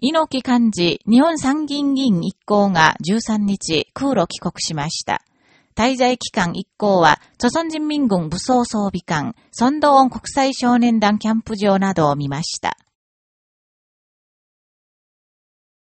猪木幹事日本参議院議員一行が13日空路帰国しました。滞在期間一行は、朝鮮人民軍武装装備艦、孫道恩国際少年団キャンプ場などを見ました。